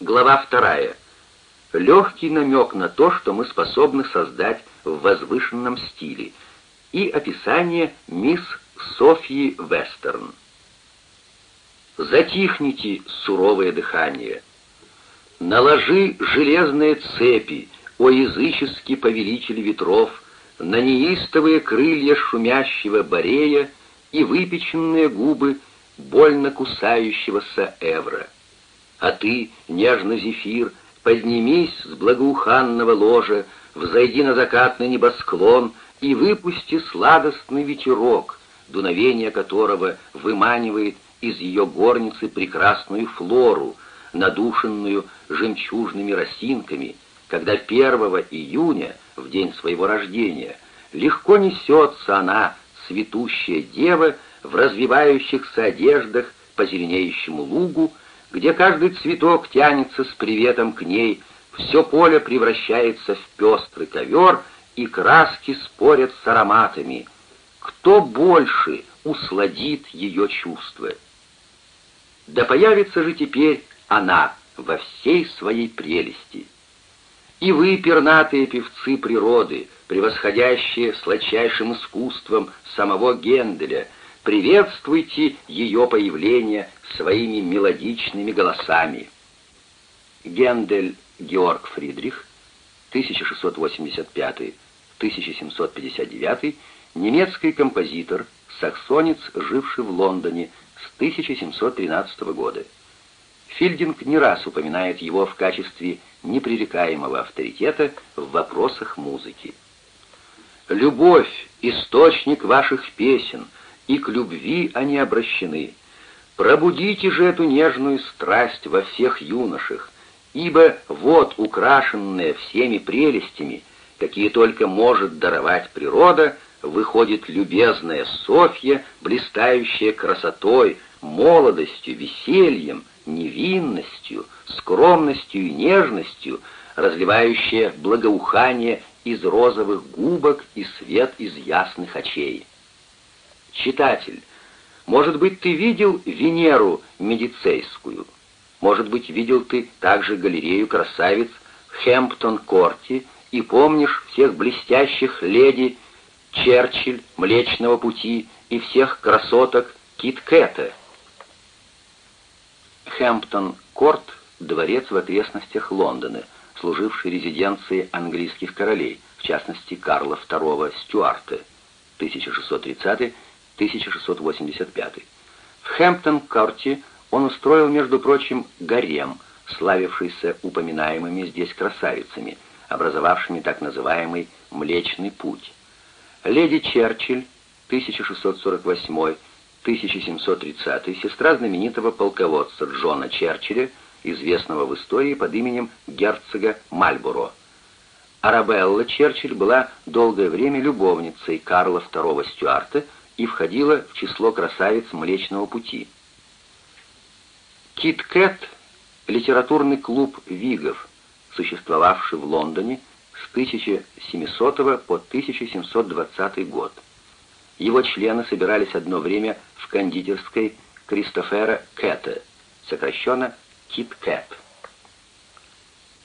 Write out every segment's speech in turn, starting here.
Глава вторая. Легкий намек на то, что мы способны создать в возвышенном стиле. И описание мисс Софьи Вестерн. Затихните суровое дыхание. Наложи железные цепи, о языческий повелитель ветров, на неистовые крылья шумящего борея и выпеченные губы больно кусающегося Эвра. А ты, нежный зефир, поднимись с благоуханного ложа, взойди на закатный небосклон и выпусти сладостный ветерок, дуновение которого выманивает из ее горницы прекрасную флору, надушенную жемчужными росинками, когда 1 июня, в день своего рождения, легко несется она, цветущая дева, в развивающихся одеждах по зеленеющему лугу, где каждый цветок тянется с приветом к ней, все поле превращается в пестрый ковер, и краски спорят с ароматами. Кто больше усладит ее чувства? Да появится же теперь она во всей своей прелести. И вы, пернатые певцы природы, превосходящие сладчайшим искусством самого Генделя, приветствуйте ее появление своими мелодичными голосами. Гендель Георг Фридрих, 1685-1759, немецкий композитор, саксонец, живший в Лондоне с 1713 года. Филдинг не раз упоминает его в качестве непререкаемого авторитета в вопросах музыки. «Любовь — источник ваших песен, и к любви они обращены. Пробудите же эту нежную страсть во всех юношах, ибо вот украшенная всеми прелестями, какие только может даровать природа, выходит любезная Софья, блистающая красотой, молодостью, весельем, невинностью, скромностью и нежностью, разливающая благоухание из розовых губок и свет из ясных очей. Читатель, может быть, ты видел Венеру Медицейскую? Может быть, видел ты также галерею красавиц в Хэмптон-Корте и помнишь всех блестящих леди Черчилль, Млечного Пути и всех красоток Кит-Кэта? Хэмптон-Корт — дворец в окрестностях Лондона, служивший резиденцией английских королей, в частности Карла II Стюарта, 1630-1685. В Хэмптон-Корте он устроил, между прочим, гарем, славившийся упоминаемыми здесь красавицами, образовавшими так называемый «Млечный путь». Леди Черчилль, 1648 1730 сестра знаменитого полководца Джона Черчилля, известного в истории под именем герцога Мальборо. Арабелла Черчилль была долгое время любовницей Карла II Стюарта и входила в число красавиц Млечного Пути. Кит Кэт — литературный клуб вигов, существовавший в Лондоне с 1700 по 1720 год. Его члены собирались одно время в кондитерской Кристофера Кэта, сокращенно Кит Кэт.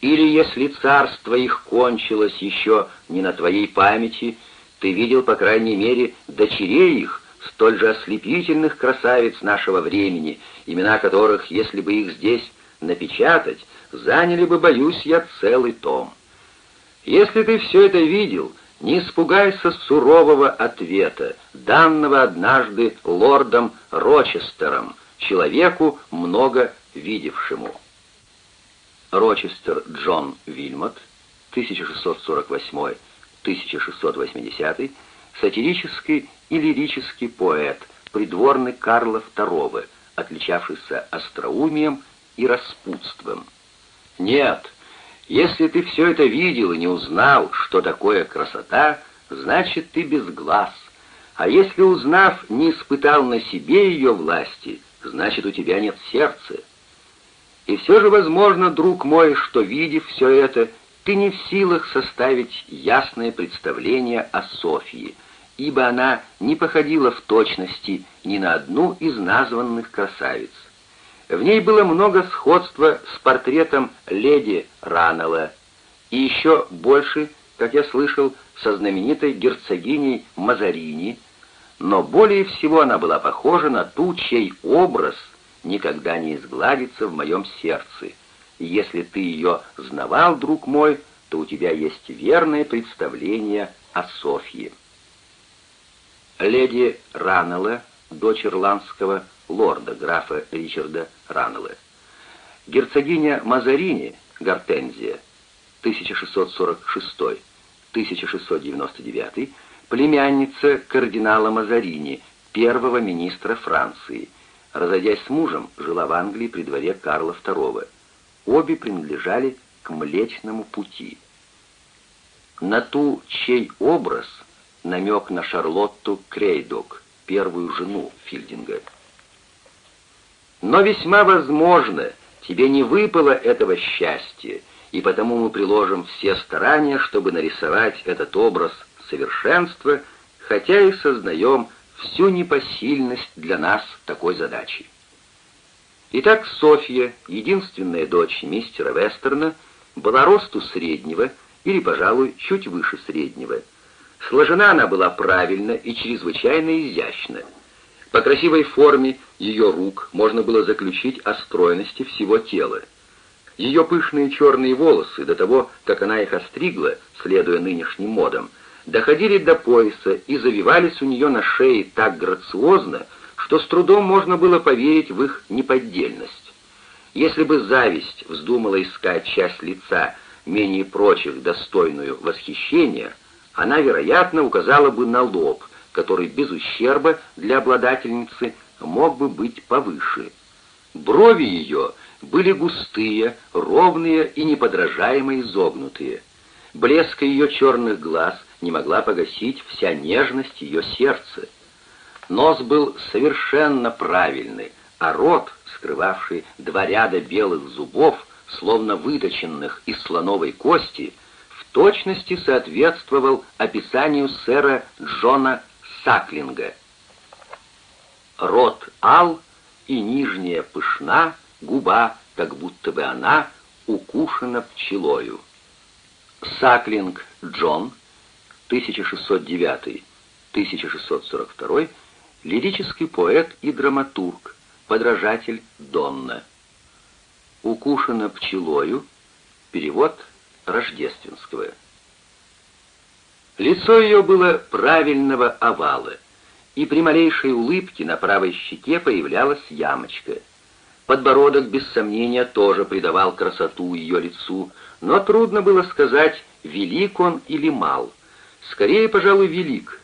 Или если царство их кончилось еще не на твоей памяти, ты видел, по крайней мере, дочерей их, столь же ослепительных красавиц нашего времени, имена которых, если бы их здесь напечатать, заняли бы, боюсь я, целый том. Если ты все это видел, не испугайся сурового ответа, данного однажды лордом Рочестером, человеку, много видевшему. Рочестер Джон Вильмот, 1648-1680, сатирический и лирический поэт, придворный Карла II, отличавшийся остроумием и распутством. Нет, если ты все это видел и не узнал, что такое красота, значит, ты без глаз. А если, узнав, не испытал на себе ее власти, значит, у тебя нет сердца. И все же возможно, друг мой, что, видев все это, ты не в силах составить ясное представление о Софии, ибо она не походила в точности ни на одну из названных красавиц. В ней было много сходства с портретом леди Раннелла и еще больше, как я слышал, со знаменитой герцогиней Мазарини, но более всего она была похожа на ту, чей образ никогда не изгладится в моем сердце. Если ты ее знавал, друг мой, то у тебя есть верное представление о Софье. Леди Раннелла, дочь ирландского лорда, графа Ричарда Раннелла. Герцогиня Мазарини, Гортензия, 1646-1699, племянница кардинала Мазарини, первого министра Франции. Разойдясь с мужем, жила в Англии при дворе Карла II. Обе принадлежали к Млечному пути. На ту, чей образ намек на Шарлотту Крейдок, первую жену Филдинга. Но весьма возможно, тебе не выпало этого счастья, и потому мы приложим все старания, чтобы нарисовать этот образ совершенства, хотя и сознаем всю непосильность для нас такой задачи. Итак, Софья, единственная дочь мистера Вестерна, была росту среднего или, пожалуй, чуть выше среднего. Сложена она была правильно и чрезвычайно изящно. По красивой форме ее рук можно было заключить о стройности всего тела. Ее пышные черные волосы, до того, как она их остригла, следуя нынешним модам, доходили до пояса и завивались у нее на шее так грациозно, что с трудом можно было поверить в их неподдельность. Если бы зависть вздумала искать часть лица, менее прочих достойную восхищения, она, вероятно, указала бы на лоб, который без ущерба для обладательницы мог бы быть повыше. Брови ее были густые, ровные и неподражаемо изогнутые. Блеск ее черных глаз не могла погасить вся нежность ее сердца. Нос был совершенно правильный, а рот, скрывавший два ряда белых зубов, словно выточенных из слоновой кости, в точности соответствовал описанию сэра Джона Саклинга. Рот ал и нижняя пышна, губа, как будто бы она укушена пчелою. Саклинг Джон, 1609-1642, лирический поэт и драматург, подражатель Донна. «Укушена пчелою» — перевод рождественского. Лицо ее было правильного овала, и при малейшей улыбке на правой щеке появлялась ямочка. Подбородок, без сомнения, тоже придавал красоту ее лицу, но трудно было сказать, велик он или мал. Скорее, пожалуй, велик.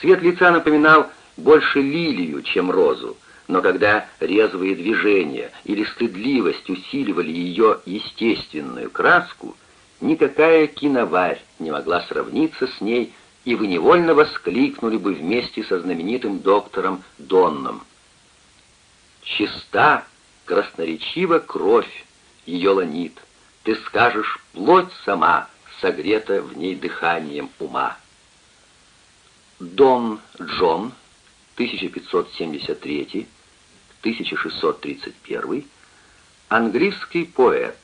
Цвет лица напоминал больше лилию, чем розу, но когда резвые движения или стыдливость усиливали ее естественную краску, никакая киноварь не могла сравниться с ней, и вы невольно воскликнули бы вместе со знаменитым доктором Донном. «Чиста, красноречива кровь, ее ланит, ты скажешь, плоть сама, согрета в ней дыханием ума». Дон Джон, 1573-1631, английский поэт,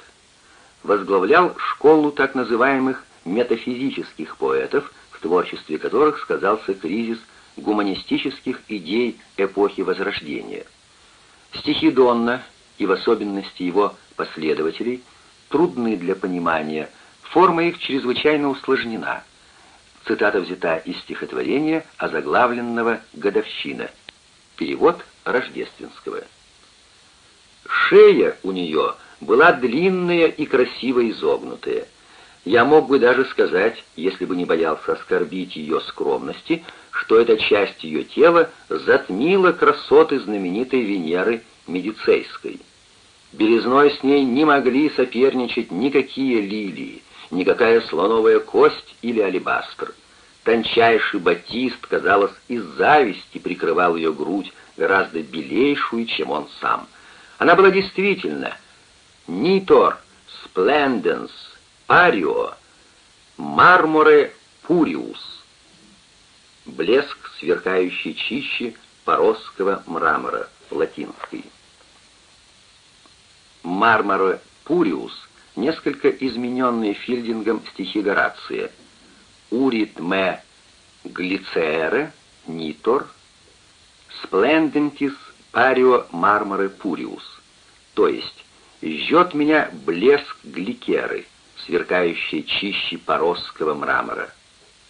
возглавлял школу так называемых метафизических поэтов, в творчестве которых сказался кризис гуманистических идей эпохи Возрождения. Стихи Донна, и в особенности его последователей, трудны для понимания, форма их чрезвычайно усложнена. Цитата взята из стихотворения, озаглавленного «Годовщина». Перевод Рождественского. Шея у нее была длинная и красиво изогнутая. Я мог бы даже сказать, если бы не боялся оскорбить ее скромности, что эта часть ее тела затмила красоты знаменитой Венеры Медицейской. Белизной с ней не могли соперничать никакие лилии, никакая слоновая кость или алебастр. Тончайший батист, казалось, из зависти прикрывал ее грудь, гораздо белейшую, чем он сам. Она была действительно Нитор, Спленденс, Арио, Марморе Пуриус. Блеск, сверкающий чище поросского мрамора, латинский. Мармара Пуриус, несколько измененные Филдингом стихи Горация. Урит ме глицере нитор сплендентис парио мармаре пуриус, то есть «жжет меня блеск гликеры», сверкающей чище поросского мрамора.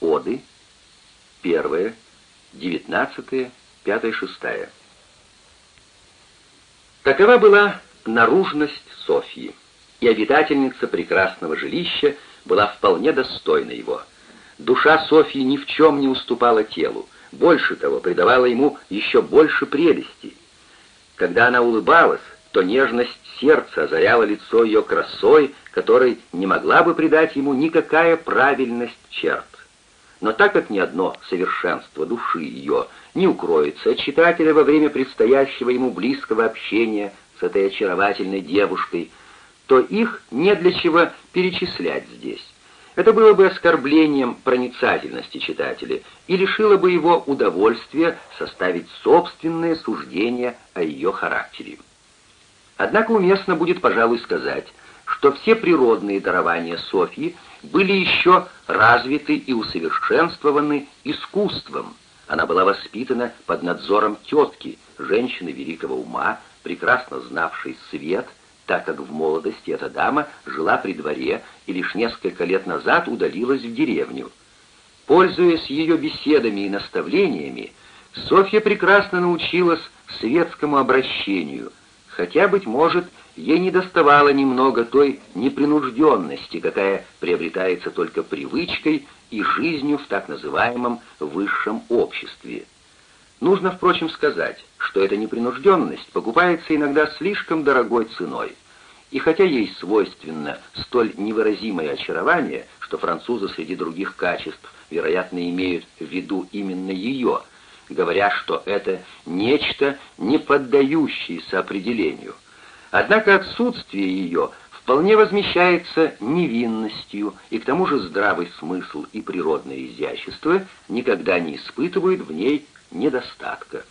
Оды, первая, девятнадцатая, пятая, шестая. Такова была наружность Софьи, и обитательница прекрасного жилища была вполне достойна его. Душа Софьи ни в чем не уступала телу, больше того, придавала ему еще больше прелести. Когда она улыбалась, то нежность сердца озаряла лицо ее красой, которой не могла бы придать ему никакая правильность черт. Но так как ни одно совершенство души ее не укроется от читателя во время предстоящего ему близкого общения с этой очаровательной девушкой, то их не для чего перечислять здесь. Это было бы оскорблением проницательности читателя и лишило бы его удовольствия составить собственное суждение о ее характере. Однако уместно будет, пожалуй, сказать, что все природные дарования Софьи были еще развиты и усовершенствованы искусством. Она была воспитана под надзором тетки, женщины великого ума, прекрасно знавшей свет, так как в молодости эта дама жила при дворе и лишь несколько лет назад удалилась в деревню. Пользуясь ее беседами и наставлениями, Софья прекрасно научилась светскому обращению, хотя, быть может, ей недоставало немного той непринужденности, какая приобретается только привычкой и жизнью в так называемом высшем обществе. Нужно, впрочем, сказать, что эта непринужденность покупается иногда слишком дорогой ценой. И хотя ей свойственно столь невыразимое очарование, что французы среди других качеств, вероятно, имеют в виду именно ее, говоря, что это нечто, не поддающееся определению. Однако отсутствие ее вполне возмещается невинностью, и к тому же здравый смысл и природное изящество никогда не испытывают в ней недостатка.